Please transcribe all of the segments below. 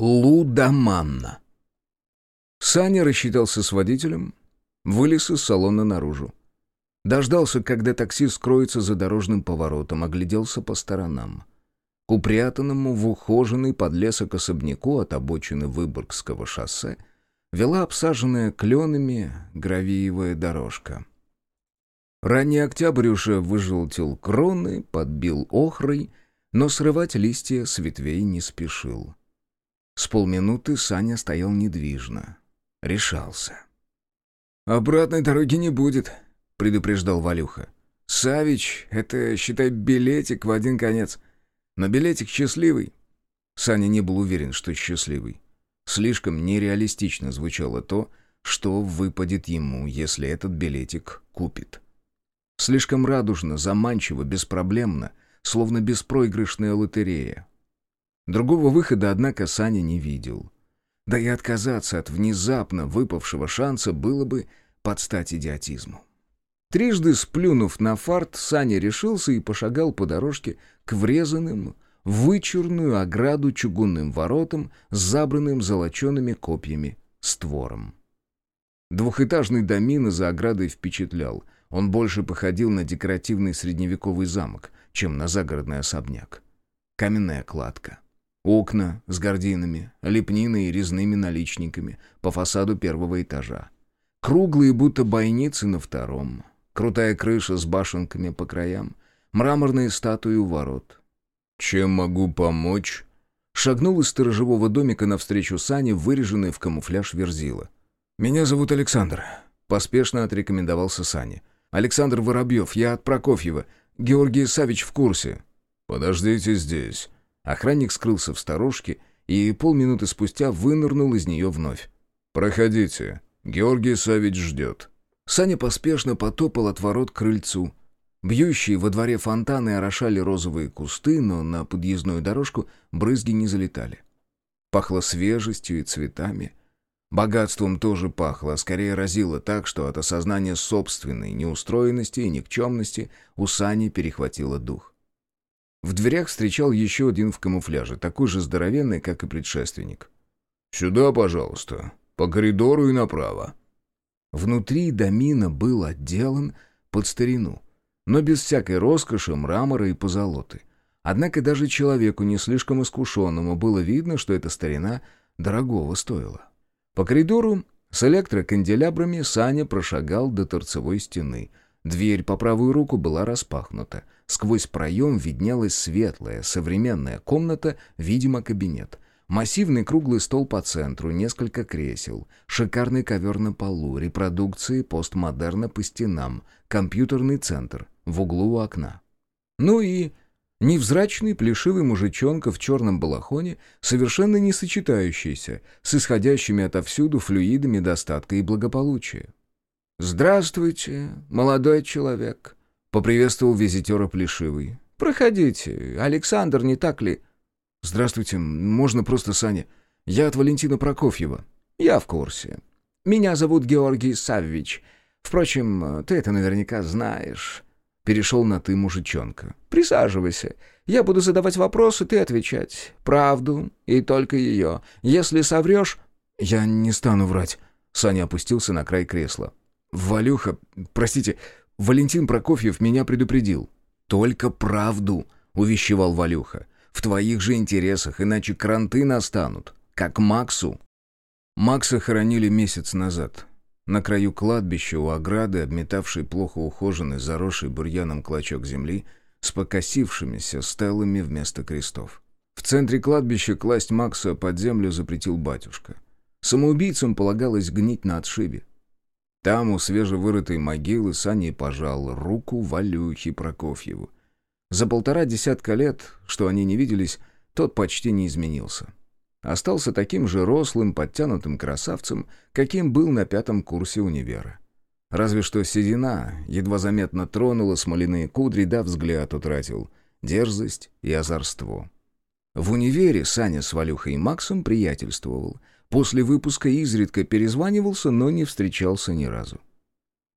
Лудоманна. Саня рассчитался с водителем, вылез из салона наружу. Дождался, когда такси скроется за дорожным поворотом, огляделся по сторонам. К упрятанному в ухоженный подлесок особняку от обочины Выборгского шоссе вела обсаженная кленами гравиевая дорожка. Ранний октябрь уже выжелтил кроны, подбил охрой, но срывать листья с ветвей не спешил. С полминуты Саня стоял недвижно. Решался. «Обратной дороги не будет», — предупреждал Валюха. «Савич — это, считай, билетик в один конец. Но билетик счастливый». Саня не был уверен, что счастливый. Слишком нереалистично звучало то, что выпадет ему, если этот билетик купит. Слишком радужно, заманчиво, беспроблемно, словно беспроигрышная лотерея. Другого выхода, однако, Саня не видел. Да и отказаться от внезапно выпавшего шанса было бы под стать идиотизму. Трижды сплюнув на фарт, Саня решился и пошагал по дорожке к врезанным вычурную ограду чугунным воротам с забранным золочеными копьями створом. Двухэтажный домин за оградой впечатлял. Он больше походил на декоративный средневековый замок, чем на загородный особняк. Каменная кладка. Окна с гардинами, лепниной и резными наличниками по фасаду первого этажа. Круглые, будто бойницы на втором. Крутая крыша с башенками по краям. Мраморные статуи у ворот. «Чем могу помочь?» Шагнул из сторожевого домика навстречу Сане, выреженный в камуфляж верзила. «Меня зовут Александр», — поспешно отрекомендовался Сане. «Александр Воробьев, я от Прокофьева. Георгий Савич в курсе». «Подождите здесь». Охранник скрылся в сторожке и полминуты спустя вынырнул из нее вновь. «Проходите. Георгий Савич ждет». Саня поспешно потопал от ворот к крыльцу. Бьющие во дворе фонтаны орошали розовые кусты, но на подъездную дорожку брызги не залетали. Пахло свежестью и цветами. Богатством тоже пахло, а скорее разило так, что от осознания собственной неустроенности и никчемности у Сани перехватило дух. В дверях встречал еще один в камуфляже, такой же здоровенный, как и предшественник. «Сюда, пожалуйста. По коридору и направо». Внутри домина был отделан под старину, но без всякой роскоши, мрамора и позолоты. Однако даже человеку не слишком искушенному было видно, что эта старина дорогого стоила. По коридору с электроканделябрами Саня прошагал до торцевой стены. Дверь по правую руку была распахнута. Сквозь проем виднелась светлая, современная комната, видимо, кабинет. Массивный круглый стол по центру, несколько кресел, шикарный ковер на полу, репродукции постмодерна по стенам, компьютерный центр в углу у окна. Ну и невзрачный плешивый мужичонка в черном балахоне, совершенно не сочетающийся с исходящими отовсюду флюидами достатка и благополучия. «Здравствуйте, молодой человек», — поприветствовал визитера Плешивый. «Проходите. Александр, не так ли?» «Здравствуйте. Можно просто Саня. Я от Валентина Прокофьева». «Я в курсе. Меня зовут Георгий Саввич. Впрочем, ты это наверняка знаешь». Перешел на «ты» мужичонка. «Присаживайся. Я буду задавать вопросы, ты отвечать. Правду и только ее. Если соврешь...» «Я не стану врать». Саня опустился на край кресла. «Валюха, простите, Валентин Прокофьев меня предупредил». «Только правду», — увещевал Валюха. «В твоих же интересах, иначе кранты настанут, как Максу». Макса хоронили месяц назад. На краю кладбища у ограды, обметавший плохо ухоженный, заросший бурьяном клочок земли, с покосившимися стелами вместо крестов. В центре кладбища класть Макса под землю запретил батюшка. Самоубийцам полагалось гнить на отшибе. Там, у свежевырытой могилы, Саня пожал руку Валюхе Прокофьеву. За полтора десятка лет, что они не виделись, тот почти не изменился. Остался таким же рослым, подтянутым красавцем, каким был на пятом курсе универа. Разве что седина едва заметно тронула смоляные кудри, да взгляд утратил, дерзость и озорство. В универе Саня с Валюхой и Максом приятельствовал. После выпуска изредка перезванивался, но не встречался ни разу.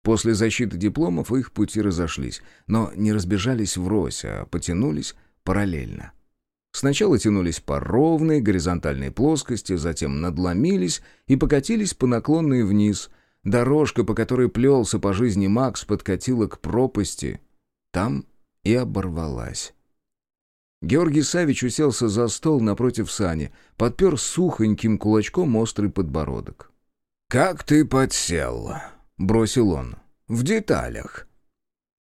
После защиты дипломов их пути разошлись, но не разбежались врозь, а потянулись параллельно. Сначала тянулись по ровной горизонтальной плоскости, затем надломились и покатились по наклонной вниз. Дорожка, по которой плелся по жизни Макс, подкатила к пропасти. Там и оборвалась. Георгий Савич уселся за стол напротив Сани, подпер сухоньким кулачком острый подбородок. «Как ты подсел?» — бросил он. «В деталях».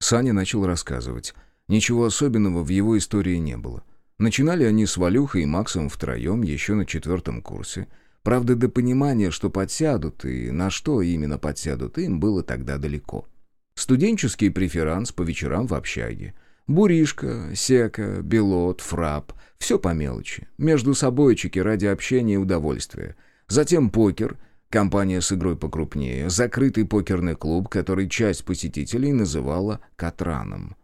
Саня начал рассказывать. Ничего особенного в его истории не было. Начинали они с Валюхой и Максом втроем еще на четвертом курсе. Правда, до понимания, что подсядут и на что именно подсядут, им было тогда далеко. Студенческий преферанс по вечерам в общаге. Буришка, сека, белот, фрап — все по мелочи. Между собойчики ради общения и удовольствия. Затем покер — Компания с игрой покрупнее, закрытый покерный клуб, который часть посетителей называла «Катраном».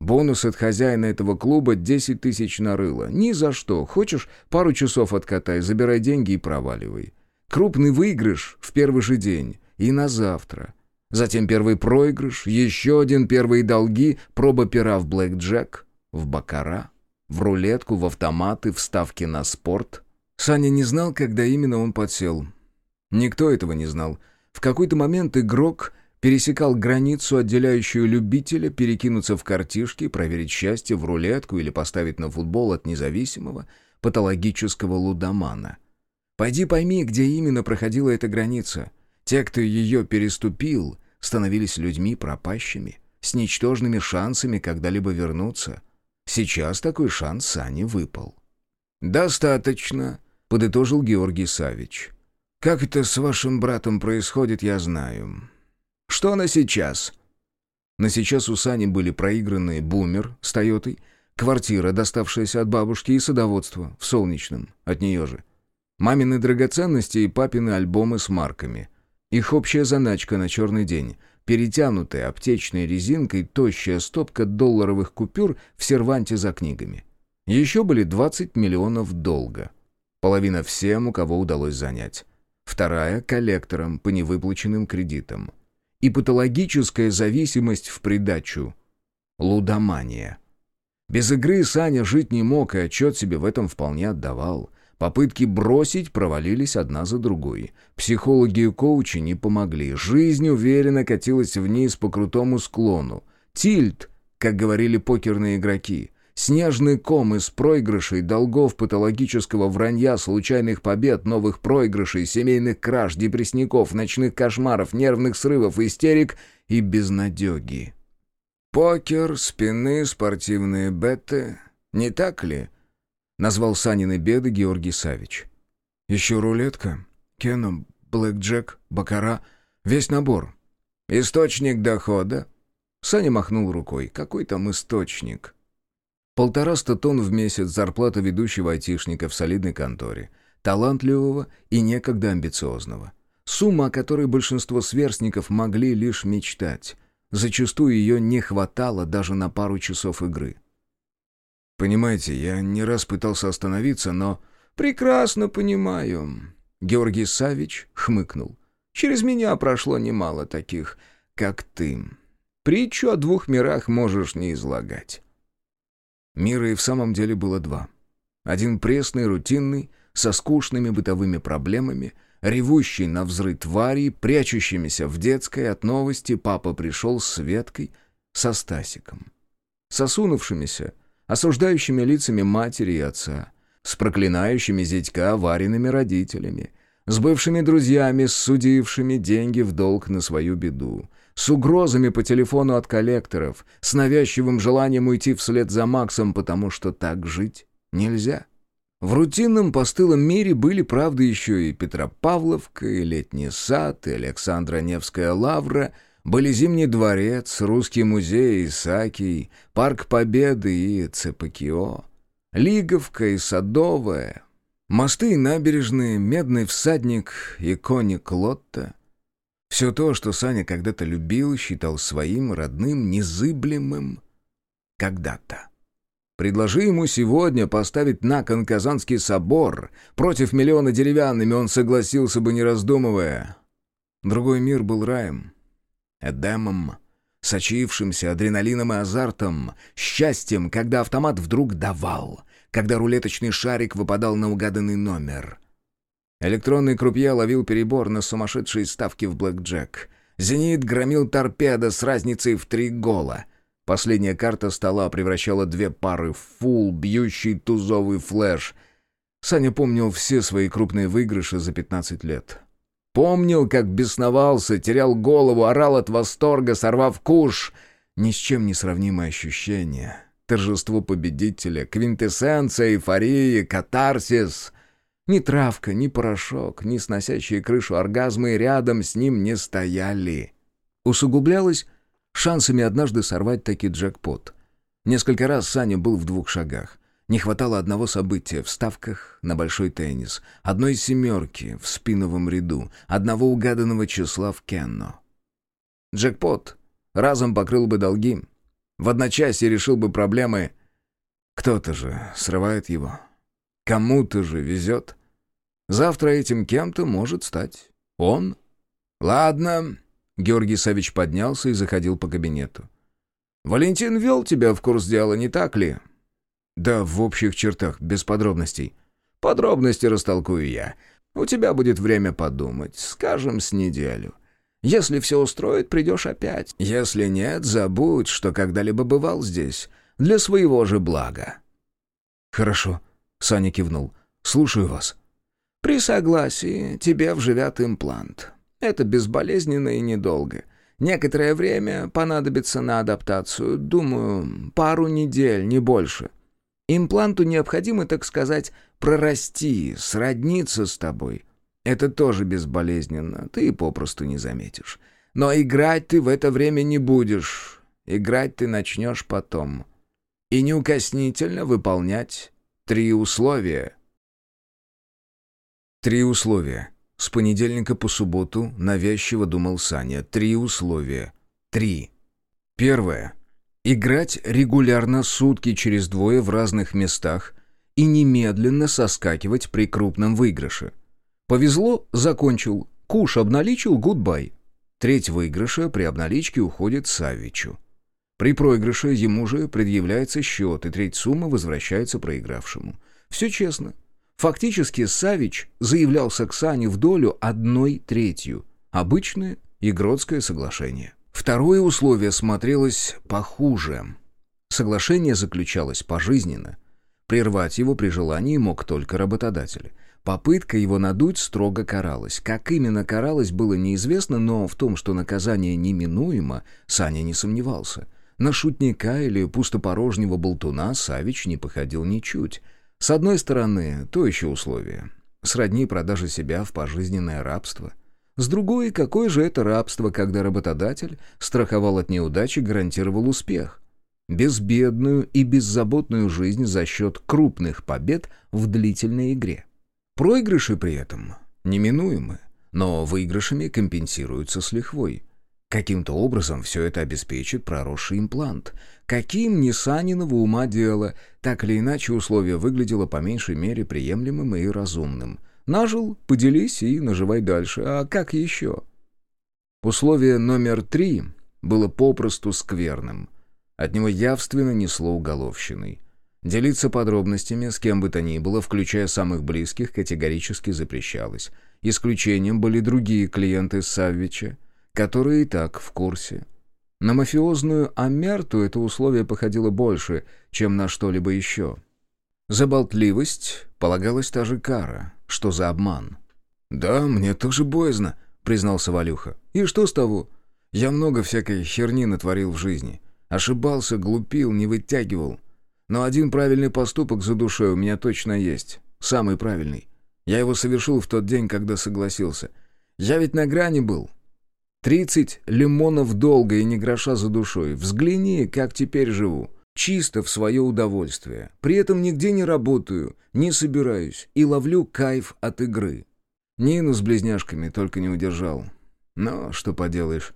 Бонус от хозяина этого клуба 10 тысяч нарыло. Ни за что. Хочешь, пару часов откатай, забирай деньги и проваливай. Крупный выигрыш в первый же день и на завтра. Затем первый проигрыш, еще один первые долги, проба пера в блэкджек, в бакара, в рулетку, в автоматы, в ставки на спорт. Саня не знал, когда именно он подсел. Никто этого не знал. В какой-то момент игрок пересекал границу, отделяющую любителя перекинуться в картишки, проверить счастье в рулетку или поставить на футбол от независимого патологического лудомана. Пойди пойми, где именно проходила эта граница. Те, кто ее переступил, становились людьми пропащими, с ничтожными шансами когда-либо вернуться. Сейчас такой шанс Сане выпал. «Достаточно», — подытожил Георгий Савич. Как это с вашим братом происходит, я знаю. Что на сейчас?» На сейчас у Сани были проигранные «Бумер» с «Тойотой», квартира, доставшаяся от бабушки, и садоводство в Солнечном, от нее же. Мамины драгоценности и папины альбомы с марками. Их общая заначка на черный день, перетянутая аптечной резинкой тощая стопка долларовых купюр в серванте за книгами. Еще были 20 миллионов долга. Половина всем, у кого удалось занять вторая — коллекторам по невыплаченным кредитам. И патологическая зависимость в придачу — лудомания. Без игры Саня жить не мог и отчет себе в этом вполне отдавал. Попытки бросить провалились одна за другой. Психологи и коучи не помогли. Жизнь уверенно катилась вниз по крутому склону. Тильт, как говорили покерные игроки. Снежный ком из проигрышей, долгов, патологического вранья, случайных побед, новых проигрышей, семейных краж, депрессников, ночных кошмаров, нервных срывов, истерик и безнадеги. «Покер, спины, спортивные беты. Не так ли?» — назвал Санины беды Георгий Савич. «Еще рулетка, кено, блэкджек, бакара, весь набор. Источник дохода?» Саня махнул рукой. «Какой там источник?» Полтораста тонн в месяц зарплата ведущего айтишника в солидной конторе. Талантливого и некогда амбициозного. Сумма, о которой большинство сверстников могли лишь мечтать. Зачастую ее не хватало даже на пару часов игры. «Понимаете, я не раз пытался остановиться, но...» «Прекрасно понимаю», — Георгий Савич хмыкнул. «Через меня прошло немало таких, как ты. Притчу о двух мирах можешь не излагать. Мира и в самом деле было два. Один пресный, рутинный, со скучными бытовыми проблемами, ревущий на взрыв твари, прячущимися в детской от новости папа пришел с Светкой, со Стасиком. Сосунувшимися, осуждающими лицами матери и отца, с проклинающими зятька аварийными родителями, с бывшими друзьями, судившими деньги в долг на свою беду, с угрозами по телефону от коллекторов, с навязчивым желанием уйти вслед за Максом, потому что так жить нельзя. В рутинном постылом мире были, правда, еще и Петропавловка, и Летний сад, и Александра Невская лавра, были Зимний дворец, Русский музей, Исаакий, Парк Победы и Цепакио, Лиговка и Садовая, мосты и набережные, Медный всадник и коник Лотта — все то, что Саня когда-то любил, считал своим, родным, незыблемым. Когда-то. Предложи ему сегодня поставить на кон Казанский собор против миллиона деревянными, он согласился бы, не раздумывая. Другой мир был раем, Эдемом, сочившимся адреналином и азартом, счастьем, когда автомат вдруг давал, когда рулеточный шарик выпадал на угаданный номер. Электронный крупье ловил перебор на сумасшедшие ставки в блэкджек. «Зенит» громил торпеда с разницей в три гола. Последняя карта стола превращала две пары в фул, бьющий тузовый флеш. Саня помнил все свои крупные выигрыши за 15 лет. Помнил, как бесновался, терял голову, орал от восторга, сорвав куш. Ни с чем не сравнимое ощущение. Торжество победителя, квинтэссенция, эйфории, катарсис. Ни травка, ни порошок, ни сносящие крышу оргазмы рядом с ним не стояли. Усугублялось шансами однажды сорвать таки джекпот. Несколько раз Саня был в двух шагах. Не хватало одного события в ставках на большой теннис, одной семерки в спиновом ряду, одного угаданного числа в кенно. Джекпот разом покрыл бы долги, в одночасье решил бы проблемы. Кто-то же срывает его. Кому-то же везет. Завтра этим кем-то может стать он. Ладно. Георгий Савич поднялся и заходил по кабинету. «Валентин вел тебя в курс дела, не так ли?» «Да, в общих чертах, без подробностей». «Подробности растолкую я. У тебя будет время подумать, скажем, с неделю. Если все устроит, придешь опять. Если нет, забудь, что когда-либо бывал здесь. Для своего же блага». «Хорошо», — Саня кивнул. «Слушаю вас». «При согласии тебе вживят имплант. Это безболезненно и недолго. Некоторое время понадобится на адаптацию. Думаю, пару недель, не больше. Импланту необходимо, так сказать, прорасти, сродниться с тобой». Это тоже безболезненно, ты попросту не заметишь. Но играть ты в это время не будешь. Играть ты начнешь потом. И неукоснительно выполнять три условия. Три условия. С понедельника по субботу навязчиво думал Саня. Три условия. Три. Первое. Играть регулярно сутки через двое в разных местах и немедленно соскакивать при крупном выигрыше. Повезло, закончил. Куш обналичил, гудбай. Треть выигрыша при обналичке уходит Савичу. При проигрыше ему же предъявляется счет, и треть суммы возвращается проигравшему. Все честно. Фактически Савич заявлялся к Сане в долю одной третью. Обычное игротское соглашение. Второе условие смотрелось похуже. Соглашение заключалось пожизненно. Прервать его при желании мог только работодатель. Попытка его надуть строго каралась. Как именно каралась, было неизвестно, но в том, что наказание неминуемо, Саня не сомневался. На шутника или пустопорожнего болтуна Савич не походил ничуть. С одной стороны, то еще условие. Сродни продажи себя в пожизненное рабство. С другой, какое же это рабство, когда работодатель страховал от неудачи, гарантировал успех? Безбедную и беззаботную жизнь за счет крупных побед в длительной игре. Проигрыши при этом неминуемы, но выигрышами компенсируются с лихвой. Каким-то образом все это обеспечит проросший имплант. Каким ни Саниного ума дело, так или иначе условие выглядело по меньшей мере приемлемым и разумным. Нажил, поделись и наживай дальше. А как еще? Условие номер три было попросту скверным. От него явственно несло уголовщиной. Делиться подробностями с кем бы то ни было, включая самых близких, категорически запрещалось. Исключением были другие клиенты Саввича, которые и так в курсе. На мафиозную Амерту это условие походило больше, чем на что-либо еще. За болтливость полагалась та же кара, что за обман. «Да, мне тоже боязно», — признался Валюха. «И что с того? Я много всякой херни натворил в жизни. Ошибался, глупил, не вытягивал. Но один правильный поступок за душой у меня точно есть. Самый правильный. Я его совершил в тот день, когда согласился. Я ведь на грани был. Тридцать лимонов долго и не гроша за душой. Взгляни, как теперь живу. Чисто в свое удовольствие. При этом нигде не работаю, не собираюсь и ловлю кайф от игры. Нину с близняшками только не удержал. Но что поделаешь,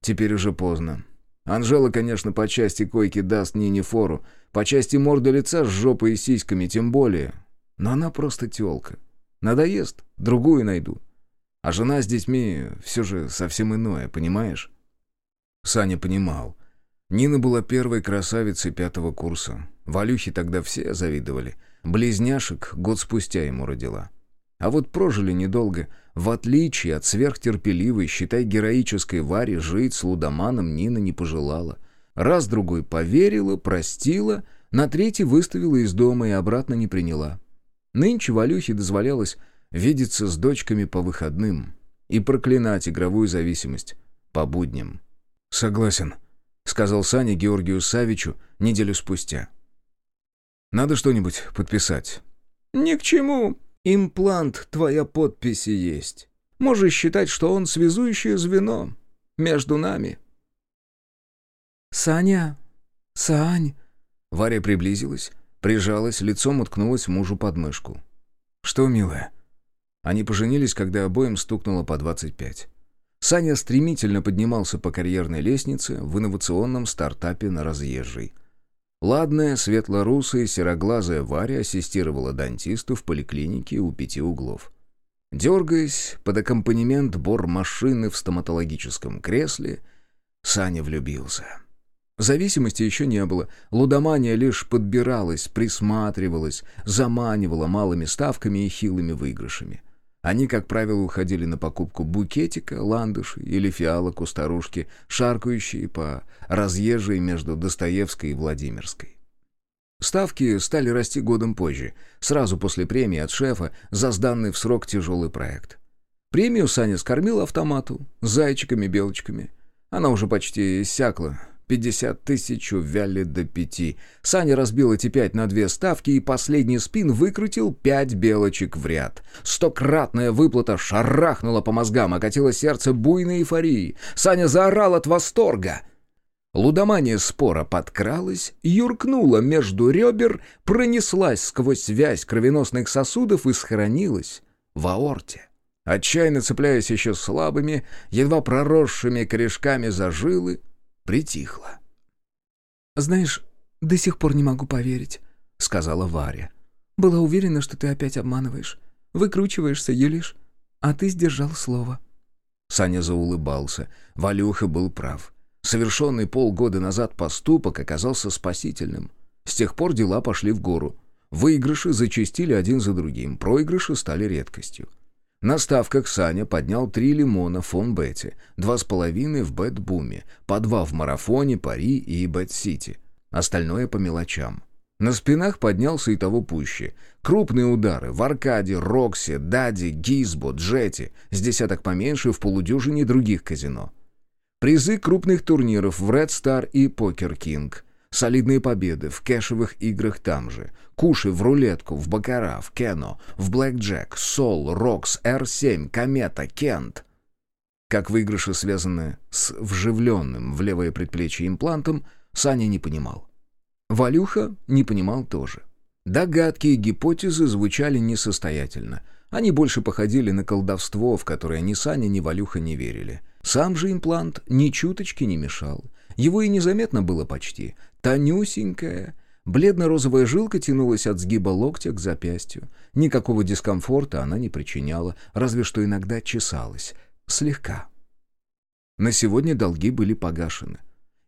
теперь уже поздно. Анжела, конечно, по части койки даст Нине фору, по части морды лица с жопой и сиськами тем более. Но она просто тёлка. Надоест, другую найду. А жена с детьми все же совсем иное, понимаешь? Саня понимал. Нина была первой красавицей пятого курса. Валюхе тогда все завидовали. Близняшек год спустя ему родила. А вот прожили недолго. В отличие от сверхтерпеливой, считай, героической Вари, жить с лудоманом Нина не пожелала. Раз-другой поверила, простила, на третий выставила из дома и обратно не приняла. Нынче Валюхе дозволялось видеться с дочками по выходным и проклинать игровую зависимость по будням. «Согласен», — сказал Саня Георгию Савичу неделю спустя. «Надо что-нибудь подписать». «Ни к чему. Имплант, твоя подписи есть. Можешь считать, что он связующее звено между нами». «Саня! Сань!» Варя приблизилась, прижалась, лицом уткнулась мужу под мышку. «Что, милая?» Они поженились, когда обоим стукнуло по двадцать пять. Саня стремительно поднимался по карьерной лестнице в инновационном стартапе на разъезжей. Ладная, светло-русая, сероглазая Варя ассистировала дантисту в поликлинике у пяти углов. Дергаясь под аккомпанемент бор машины в стоматологическом кресле, Саня влюбился. Зависимости еще не было. Лудомания лишь подбиралась, присматривалась, заманивала малыми ставками и хилыми выигрышами. Они, как правило, уходили на покупку букетика, ландыши или фиалок у старушки, шаркающие по разъезжей между Достоевской и Владимирской. Ставки стали расти годом позже, сразу после премии от шефа за сданный в срок тяжелый проект. Премию Саня скормил автомату с зайчиками-белочками. Она уже почти иссякла, Пятьдесят тысяч увяли до пяти. Саня разбил эти пять на две ставки, и последний спин выкрутил пять белочек в ряд. Стократная выплата шарахнула по мозгам, окатило сердце буйной эйфории. Саня заорал от восторга. Лудомания спора подкралась, юркнула между ребер, пронеслась сквозь связь кровеносных сосудов и схоронилась в аорте. Отчаянно цепляясь еще слабыми, едва проросшими корешками за жилы, притихла. «Знаешь, до сих пор не могу поверить», — сказала Варя. «Была уверена, что ты опять обманываешь. Выкручиваешься, юлишь. А ты сдержал слово». Саня заулыбался. Валюха был прав. Совершенный полгода назад поступок оказался спасительным. С тех пор дела пошли в гору. Выигрыши зачастили один за другим, проигрыши стали редкостью. На ставках Саня поднял три лимона в фонбете, два с половиной в бэтбуме, по два в марафоне, пари и бэт-сити. Остальное по мелочам. На спинах поднялся и того пуще. Крупные удары в Аркаде, Роксе, Даде, Гизбо, Джете, с десяток поменьше в полудюжине других казино. Призы крупных турниров в Red Star и Poker King – Солидные победы в кэшевых играх там же. Куши в рулетку, в бакара, в кено, в блэкджек, сол, рокс, R7, комета, кент. Как выигрыши связаны с вживленным в левое предплечье имплантом, Саня не понимал. Валюха не понимал тоже. Догадки и гипотезы звучали несостоятельно. Они больше походили на колдовство, в которое ни Саня, ни Валюха не верили. Сам же имплант ни чуточки не мешал. Его и незаметно было почти. Тонюсенькая, бледно-розовая жилка тянулась от сгиба локтя к запястью. Никакого дискомфорта она не причиняла, разве что иногда чесалась. Слегка. На сегодня долги были погашены.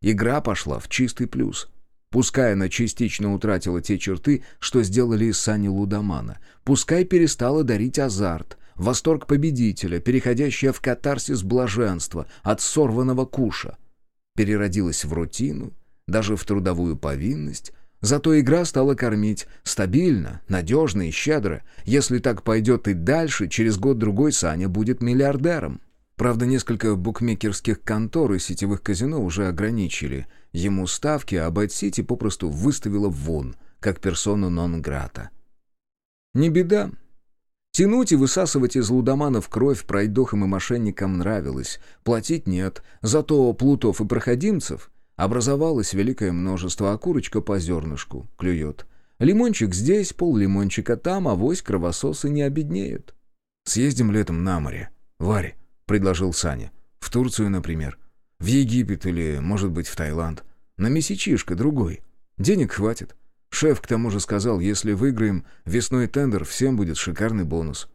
Игра пошла в чистый плюс. Пускай она частично утратила те черты, что сделали из Сани Лудомана. Пускай перестала дарить азарт, восторг победителя, переходящий в катарсис блаженства от сорванного куша — переродилась в рутину, даже в трудовую повинность, зато игра стала кормить стабильно, надежно и щедро. Если так пойдет и дальше, через год-другой Саня будет миллиардером. Правда, несколько букмекерских контор и сетевых казино уже ограничили ему ставки, а Бэт-Сити попросту выставила вон, как персону нон-грата. Не беда, Тянуть и высасывать из лудоманов кровь пройдохам и мошенникам нравилось. Платить нет. Зато плутов и проходимцев образовалось великое множество, а курочка по зернышку клюет. Лимончик здесь, пол лимончика там, а вось кровососы не обеднеют. «Съездим летом на море. Варя», — предложил Саня. «В Турцию, например. В Египет или, может быть, в Таиланд. На месячишко другой. Денег хватит. Шеф к тому же сказал, если выиграем весной тендер, всем будет шикарный бонус.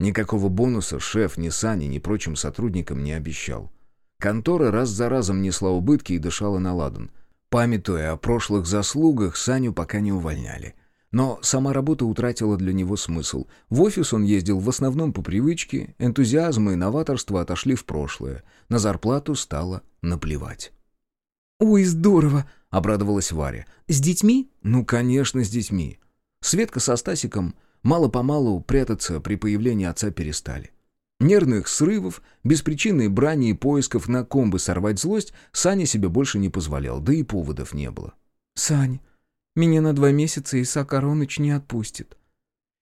Никакого бонуса шеф ни Сане, ни прочим сотрудникам не обещал. Контора раз за разом несла убытки и дышала на ладан. Памятуя о прошлых заслугах, Саню пока не увольняли. Но сама работа утратила для него смысл. В офис он ездил в основном по привычке, энтузиазм и новаторство отошли в прошлое. На зарплату стало наплевать. «Ой, здорово!» — обрадовалась Варя. «С детьми?» «Ну, конечно, с детьми». Светка со Стасиком мало-помалу прятаться при появлении отца перестали. Нервных срывов, беспричинной брани и поисков на ком бы сорвать злость Саня себе больше не позволял, да и поводов не было. «Сань, меня на два месяца Исаак Ароныч не отпустит».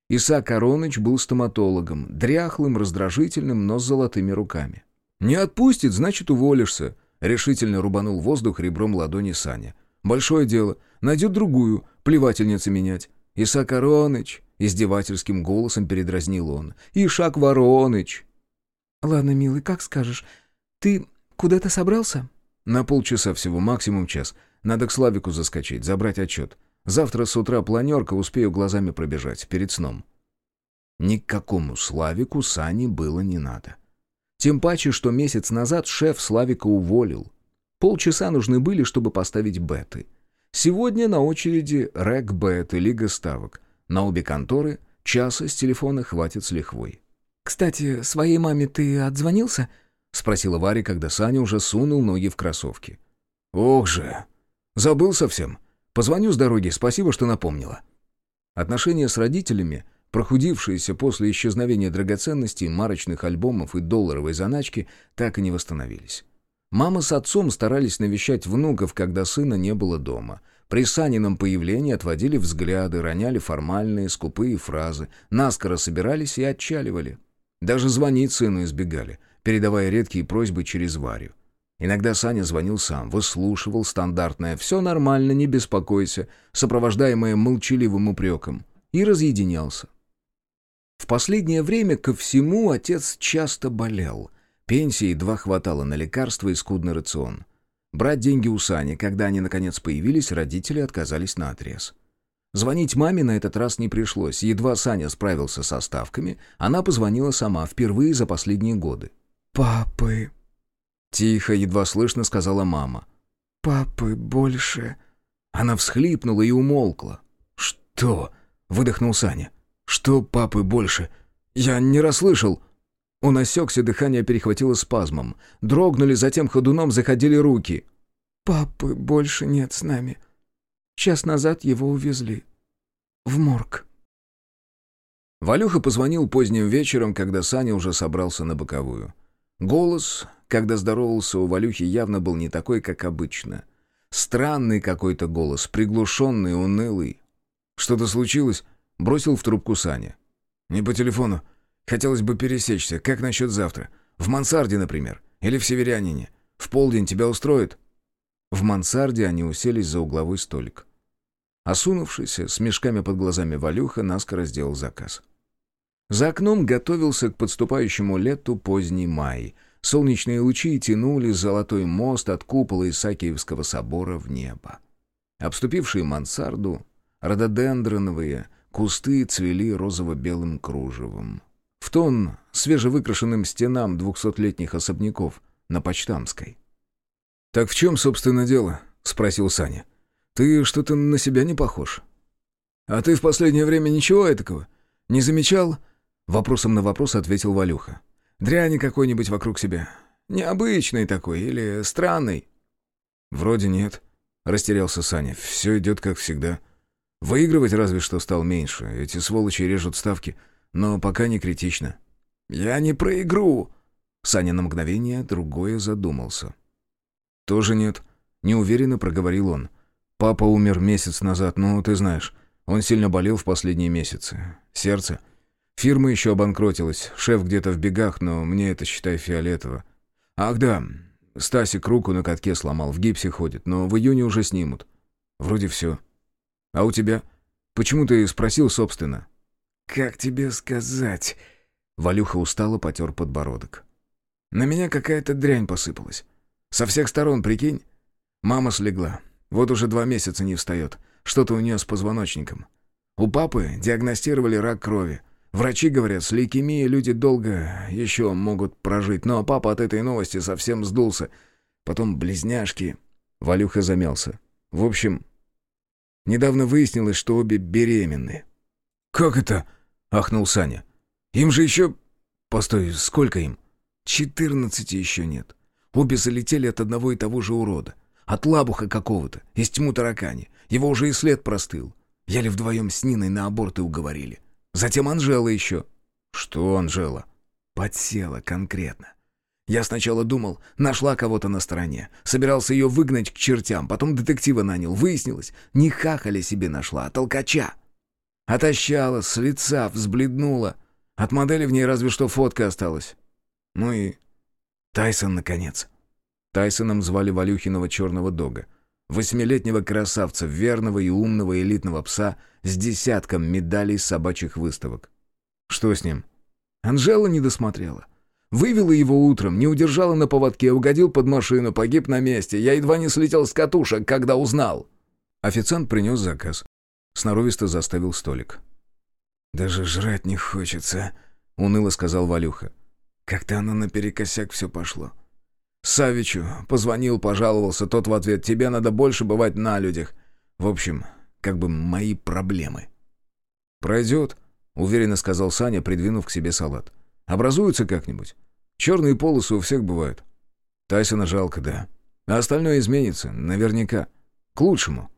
Исаак Ароныч был стоматологом, дряхлым, раздражительным, но с золотыми руками. «Не отпустит, значит, уволишься», — решительно рубанул воздух ребром ладони Саня. «Большое дело. Найдет другую, плевательницу менять. Исаак Ароныч, Издевательским голосом передразнил он. «Ишак Вороныч!» «Ладно, милый, как скажешь. Ты куда-то собрался?» «На полчаса всего, максимум час. Надо к Славику заскочить, забрать отчет. Завтра с утра планерка, успею глазами пробежать, перед сном». Ни к какому Славику Сани было не надо. Тем паче, что месяц назад шеф Славика уволил. Полчаса нужны были, чтобы поставить беты. Сегодня на очереди рэк-бет и лига ставок. На обе конторы часа с телефона хватит с лихвой. «Кстати, своей маме ты отзвонился?» — спросила Варя, когда Саня уже сунул ноги в кроссовки. «Ох же! Забыл совсем. Позвоню с дороги, спасибо, что напомнила». Отношения с родителями, прохудившиеся после исчезновения драгоценностей, марочных альбомов и долларовой заначки, так и не восстановились. Мама с отцом старались навещать внуков, когда сына не было дома — при Санином появлении отводили взгляды, роняли формальные, скупые фразы, наскоро собирались и отчаливали. Даже звонить сыну избегали, передавая редкие просьбы через Варю. Иногда Саня звонил сам, выслушивал стандартное «все нормально, не беспокойся», сопровождаемое молчаливым упреком, и разъединялся. В последнее время ко всему отец часто болел. Пенсии едва хватало на лекарства и скудный рацион. Брать деньги у Сани, когда они наконец появились, родители отказались на отрез. Звонить маме на этот раз не пришлось. Едва Саня справился со ставками, она позвонила сама, впервые за последние годы. «Папы...» Тихо, едва слышно сказала мама. «Папы больше...» Она всхлипнула и умолкла. «Что?» — выдохнул Саня. «Что папы больше? Я не расслышал...» Он осекся, дыхание перехватило спазмом. Дрогнули, затем ходуном заходили руки. «Папы больше нет с нами. Час назад его увезли. В морг». Валюха позвонил поздним вечером, когда Саня уже собрался на боковую. Голос, когда здоровался у Валюхи, явно был не такой, как обычно. Странный какой-то голос, приглушенный, унылый. «Что-то случилось?» — бросил в трубку Саня. «Не по телефону. Хотелось бы пересечься. Как насчет завтра? В мансарде, например. Или в Северянине. В полдень тебя устроит?» В мансарде они уселись за угловой столик. Осунувшийся, с мешками под глазами Валюха, наскоро сделал заказ. За окном готовился к подступающему лету поздний май. Солнечные лучи тянули золотой мост от купола Исаакиевского собора в небо. Обступившие мансарду, рододендроновые кусты цвели розово-белым кружевом в тон свежевыкрашенным стенам двухсотлетних особняков на Почтамской. «Так в чем, собственно, дело?» — спросил Саня. «Ты что-то на себя не похож». «А ты в последнее время ничего этакого? Не замечал?» Вопросом на вопрос ответил Валюха. «Дряни какой-нибудь вокруг себя. Необычный такой или странный?» «Вроде нет», — растерялся Саня. «Все идет как всегда. Выигрывать разве что стал меньше. Эти сволочи режут ставки» но пока не критично. «Я не про игру!» Саня на мгновение другое задумался. «Тоже нет», — неуверенно проговорил он. «Папа умер месяц назад, ну, ты знаешь. Он сильно болел в последние месяцы. Сердце. Фирма еще обанкротилась, шеф где-то в бегах, но мне это, считай, фиолетово. Ах да, Стасик руку на катке сломал, в гипсе ходит, но в июне уже снимут. Вроде все. А у тебя? Почему ты спросил, собственно?» «Как тебе сказать?» Валюха устало потер подбородок. «На меня какая-то дрянь посыпалась. Со всех сторон, прикинь? Мама слегла. Вот уже два месяца не встает. Что-то у нее с позвоночником. У папы диагностировали рак крови. Врачи говорят, с лейкемией люди долго еще могут прожить. Но папа от этой новости совсем сдулся. Потом близняшки...» Валюха замялся. «В общем, Недавно выяснилось, что обе беременны». «Как это?» — ахнул Саня. «Им же еще... Постой, сколько им?» «Четырнадцати еще нет. Обе залетели от одного и того же урода. От лабуха какого-то, из тьму таракани. Его уже и след простыл. Еле вдвоем с Ниной на аборты уговорили. Затем Анжела еще». «Что Анжела?» «Подсела конкретно. Я сначала думал, нашла кого-то на стороне. Собирался ее выгнать к чертям, потом детектива нанял. Выяснилось, не хахали себе нашла, а толкача. Отощала, с лица, взбледнула. От модели в ней разве что фотка осталась. Ну и Тайсон, наконец. Тайсоном звали Валюхиного черного дога. Восьмилетнего красавца, верного и умного элитного пса с десятком медалей собачьих выставок. Что с ним? Анжела не досмотрела. Вывела его утром, не удержала на поводке, угодил под машину, погиб на месте. Я едва не слетел с катушек, когда узнал. Официант принес заказ. Сноровисто заставил столик. «Даже жрать не хочется», — уныло сказал Валюха. «Как-то оно наперекосяк все пошло. Савичу позвонил, пожаловался, тот в ответ, тебе надо больше бывать на людях. В общем, как бы мои проблемы». «Пройдет», — уверенно сказал Саня, придвинув к себе салат. «Образуются как-нибудь. Черные полосы у всех бывают. Тайсона жалко, да. А остальное изменится, наверняка. К лучшему».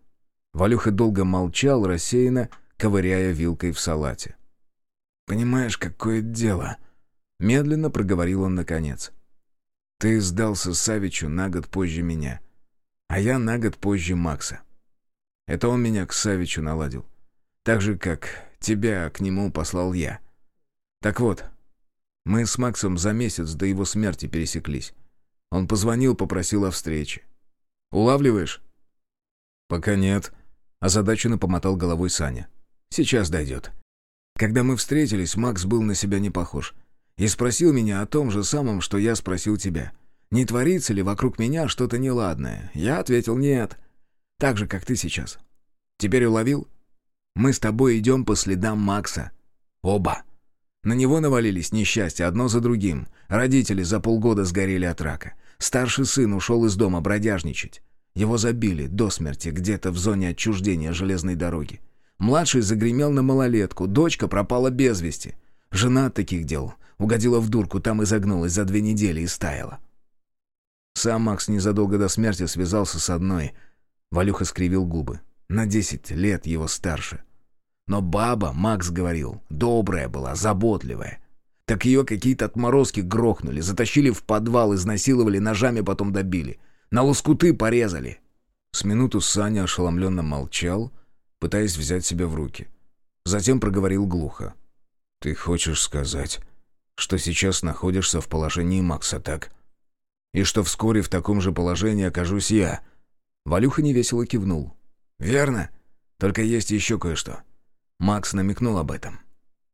Валюха долго молчал, рассеянно, ковыряя вилкой в салате. «Понимаешь, какое дело?» Медленно проговорил он наконец. «Ты сдался Савичу на год позже меня, а я на год позже Макса. Это он меня к Савичу наладил. Так же, как тебя к нему послал я. Так вот, мы с Максом за месяц до его смерти пересеклись. Он позвонил, попросил о встрече. Улавливаешь?» «Пока нет», — озадаченно помотал головой Саня. «Сейчас дойдет. Когда мы встретились, Макс был на себя не похож. И спросил меня о том же самом, что я спросил тебя. Не творится ли вокруг меня что-то неладное? Я ответил «нет». Так же, как ты сейчас. Теперь уловил? Мы с тобой идем по следам Макса. Оба. На него навалились несчастья одно за другим. Родители за полгода сгорели от рака. Старший сын ушел из дома бродяжничать. Его забили до смерти где-то в зоне отчуждения железной дороги. Младший загремел на малолетку, дочка пропала без вести. Жена от таких дел угодила в дурку, там и загнулась за две недели и стаяла. Сам Макс незадолго до смерти связался с одной. Валюха скривил губы. На десять лет его старше. Но баба, Макс говорил, добрая была, заботливая. Так ее какие-то отморозки грохнули, затащили в подвал, изнасиловали, ножами потом добили. На лоскуты порезали. С минуту Саня ошеломленно молчал, пытаясь взять себя в руки. Затем проговорил глухо. «Ты хочешь сказать, что сейчас находишься в положении Макса, так? И что вскоре в таком же положении окажусь я?» Валюха невесело кивнул. «Верно. Только есть еще кое-что». Макс намекнул об этом.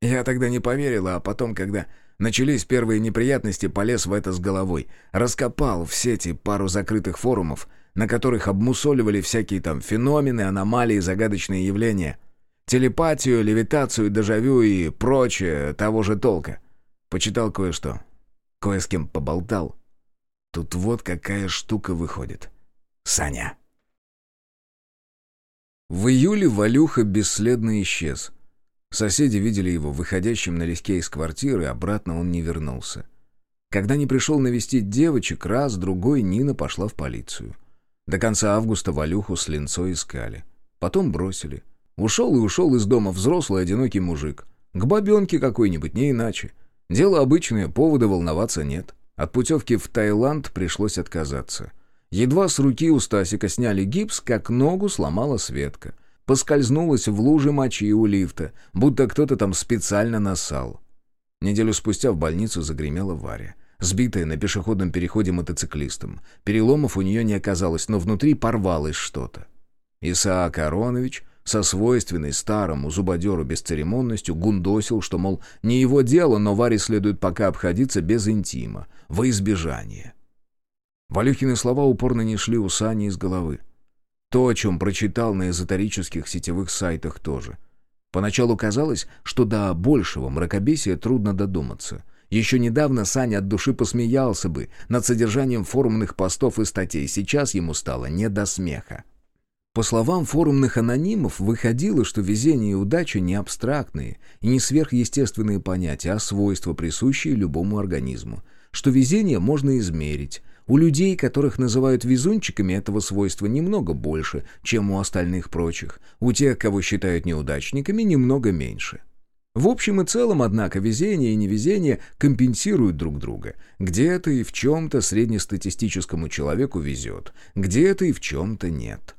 Я тогда не поверила, а потом, когда начались первые неприятности, полез в это с головой. Раскопал в сети пару закрытых форумов, на которых обмусоливали всякие там феномены, аномалии, загадочные явления. Телепатию, левитацию, дежавю и прочее того же толка. Почитал кое-что. Кое с кем поболтал. Тут вот какая штука выходит. Саня. В июле Валюха бесследно исчез. Соседи видели его выходящим налегке из квартиры, обратно он не вернулся. Когда не пришел навестить девочек, раз, другой Нина пошла в полицию. До конца августа Валюху с линцой искали. Потом бросили. Ушел и ушел из дома взрослый одинокий мужик. К бабенке какой-нибудь, не иначе. Дело обычное, повода волноваться нет. От путевки в Таиланд пришлось отказаться. Едва с руки у Стасика сняли гипс, как ногу сломала Светка. Поскользнулась в луже мочи у лифта, будто кто-то там специально насал. Неделю спустя в больницу загремела Варя. Сбитая на пешеходном переходе мотоциклистом. Переломов у нее не оказалось, но внутри порвалось что-то. Исаак Аронович со свойственной старому зубодеру бесцеремонностью гундосил, что, мол, не его дело, но Варе следует пока обходиться без интима, во избежание. Валюхины слова упорно не шли у Сани из головы. То, о чем прочитал на эзотерических сетевых сайтах тоже. Поначалу казалось, что до большего мракобесия трудно додуматься. Еще недавно Саня от души посмеялся бы над содержанием форумных постов и статей, сейчас ему стало не до смеха. По словам форумных анонимов, выходило, что везение и удача не абстрактные и не сверхъестественные понятия, а свойства, присущие любому организму. Что везение можно измерить. У людей, которых называют везунчиками, этого свойства немного больше, чем у остальных прочих. У тех, кого считают неудачниками, немного меньше. В общем и целом, однако, везение и невезение компенсируют друг друга. Где-то и в чем-то среднестатистическому человеку везет, где-то и в чем-то нет.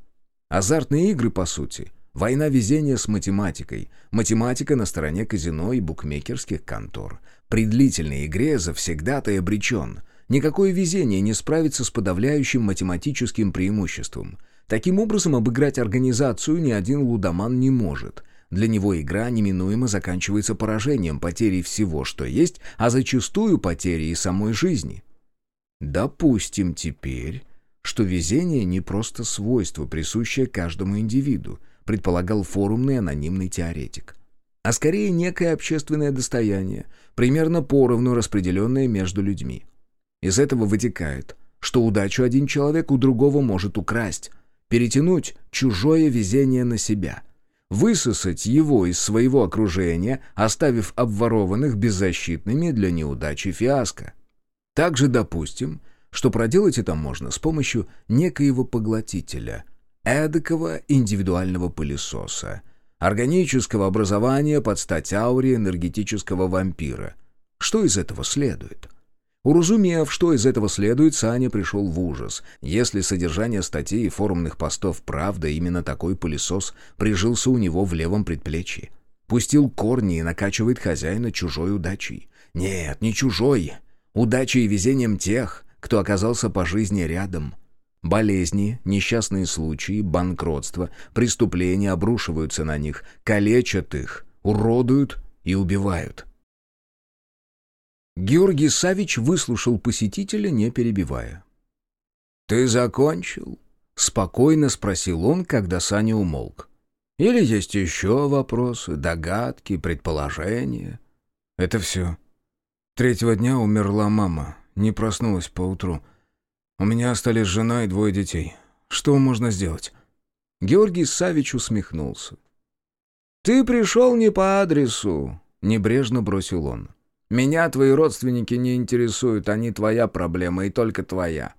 Азартные игры, по сути, война везения с математикой, математика на стороне казино и букмекерских контор. При длительной игре завсегда-то и обречен. Никакое везение не справится с подавляющим математическим преимуществом. Таким образом, обыграть организацию ни один лудоман не может – для него игра неминуемо заканчивается поражением, потерей всего, что есть, а зачастую потерей и самой жизни. Допустим теперь, что везение не просто свойство, присущее каждому индивиду, предполагал форумный анонимный теоретик, а скорее некое общественное достояние, примерно поровну распределенное между людьми. Из этого вытекает, что удачу один человек у другого может украсть, перетянуть чужое везение на себя – высосать его из своего окружения, оставив обворованных беззащитными для неудачи фиаско. Также допустим, что проделать это можно с помощью некоего поглотителя, эдакого индивидуального пылесоса, органического образования под стать ауре энергетического вампира. Что из этого следует? Уразумев, что из этого следует, Саня пришел в ужас. Если содержание статей и форумных постов правда, именно такой пылесос прижился у него в левом предплечье. Пустил корни и накачивает хозяина чужой удачей. Нет, не чужой. Удачей и везением тех, кто оказался по жизни рядом. Болезни, несчастные случаи, банкротство, преступления обрушиваются на них, калечат их, уродуют и убивают. Георгий Савич выслушал посетителя, не перебивая. «Ты закончил?» — спокойно спросил он, когда Саня умолк. «Или есть еще вопросы, догадки, предположения?» «Это все. Третьего дня умерла мама, не проснулась поутру. У меня остались жена и двое детей. Что можно сделать?» Георгий Савич усмехнулся. «Ты пришел не по адресу», — небрежно бросил он. Меня твои родственники не интересуют, они твоя проблема и только твоя.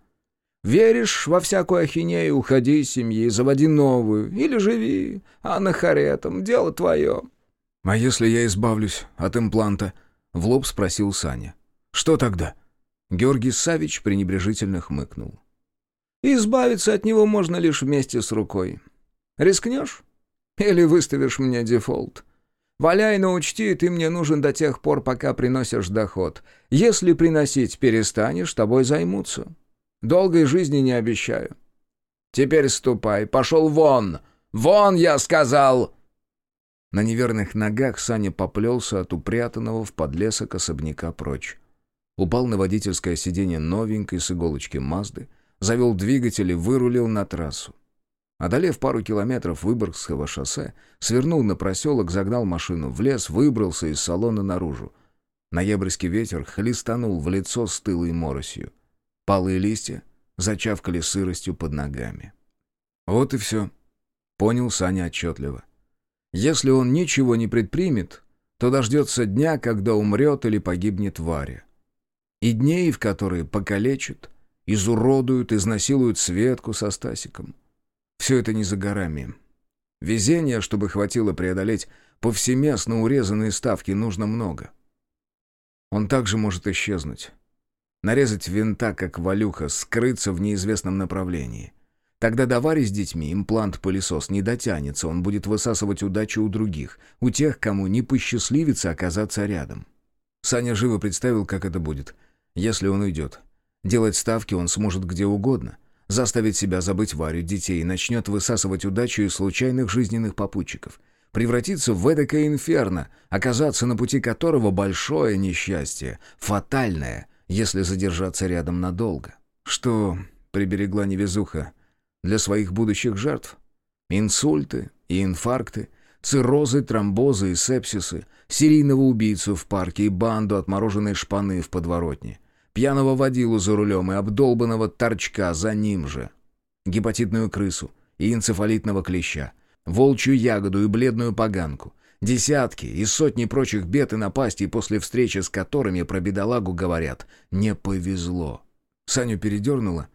Веришь во всякую ахинею, уходи из семьи, заводи новую, или живи, а на харетом, дело твое». «А если я избавлюсь от импланта?» — в лоб спросил Саня. «Что тогда?» Георгий Савич пренебрежительно хмыкнул. «Избавиться от него можно лишь вместе с рукой. Рискнешь? Или выставишь мне дефолт?» Валяй, но учти, ты мне нужен до тех пор, пока приносишь доход. Если приносить перестанешь, тобой займутся. Долгой жизни не обещаю. Теперь ступай, пошел вон! Вон, я сказал!» На неверных ногах Саня поплелся от упрятанного в подлесок особняка прочь. Упал на водительское сиденье новенькой с иголочки Мазды, завел двигатель и вырулил на трассу. Одолев пару километров Выборгского шоссе, свернул на проселок, загнал машину в лес, выбрался из салона наружу. Ноябрьский ветер хлестанул в лицо стылой моросью. Палые листья зачавкали сыростью под ногами. Вот и все. Понял Саня отчетливо. Если он ничего не предпримет, то дождется дня, когда умрет или погибнет Варя. И дней, в которые покалечат, изуродуют, изнасилуют Светку со Стасиком. Все это не за горами. Везения, чтобы хватило преодолеть повсеместно урезанные ставки, нужно много. Он также может исчезнуть. Нарезать винта, как валюха, скрыться в неизвестном направлении. Тогда до с детьми имплант-пылесос не дотянется, он будет высасывать удачу у других, у тех, кому не посчастливится оказаться рядом. Саня живо представил, как это будет, если он уйдет. Делать ставки он сможет где угодно заставит себя забыть Варю, детей, начнет высасывать удачу из случайных жизненных попутчиков. Превратиться в эдакое инферно, оказаться на пути которого большое несчастье, фатальное, если задержаться рядом надолго. Что приберегла невезуха для своих будущих жертв? Инсульты и инфаркты, циррозы, тромбозы и сепсисы, серийного убийцу в парке и банду отмороженной шпаны в подворотне пьяного водилу за рулем и обдолбанного торчка за ним же, гепатитную крысу, и энцефалитного клеща, волчью ягоду и бледную поганку, десятки и сотни прочих бед и напастей, после встречи с которыми про бедолагу говорят «не повезло». Саню передернуло,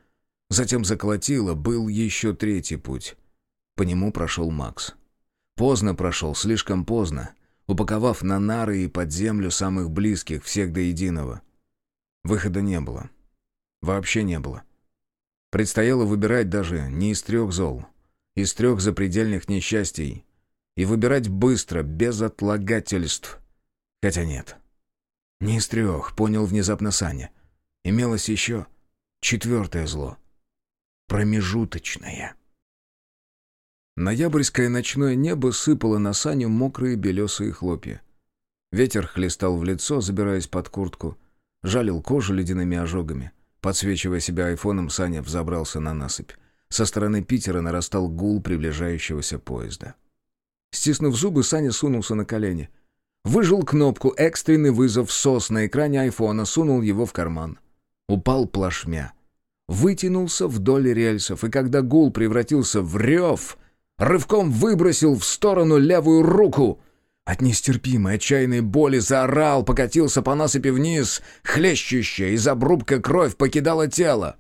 затем заколотило, был еще третий путь. По нему прошел Макс. Поздно прошел, слишком поздно, упаковав на нары и под землю самых близких, всех до единого. Выхода не было. Вообще не было. Предстояло выбирать даже не из трех зол, из трех запредельных несчастий. И выбирать быстро, без отлагательств. Хотя нет. Не из трех, понял внезапно Саня. Имелось еще четвертое зло. Промежуточное. Ноябрьское ночное небо сыпало на Саню мокрые белесые хлопья. Ветер хлестал в лицо, забираясь под куртку, жалил кожу ледяными ожогами. Подсвечивая себя айфоном, Саня взобрался на насыпь. Со стороны Питера нарастал гул приближающегося поезда. Стиснув зубы, Саня сунулся на колени. Выжил кнопку «Экстренный вызов СОС» на экране айфона, сунул его в карман. Упал плашмя. Вытянулся вдоль рельсов, и когда гул превратился в рев, рывком выбросил в сторону левую руку. От нестерпимой отчаянной боли заорал, покатился по насыпи вниз, хлещущая из обрубка кровь покидала тело.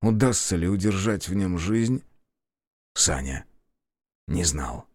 Удастся ли удержать в нем жизнь? Саня не знал.